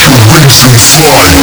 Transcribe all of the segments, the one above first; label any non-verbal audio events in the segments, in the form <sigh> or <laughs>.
Revolution 4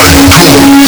百 <laughs> 度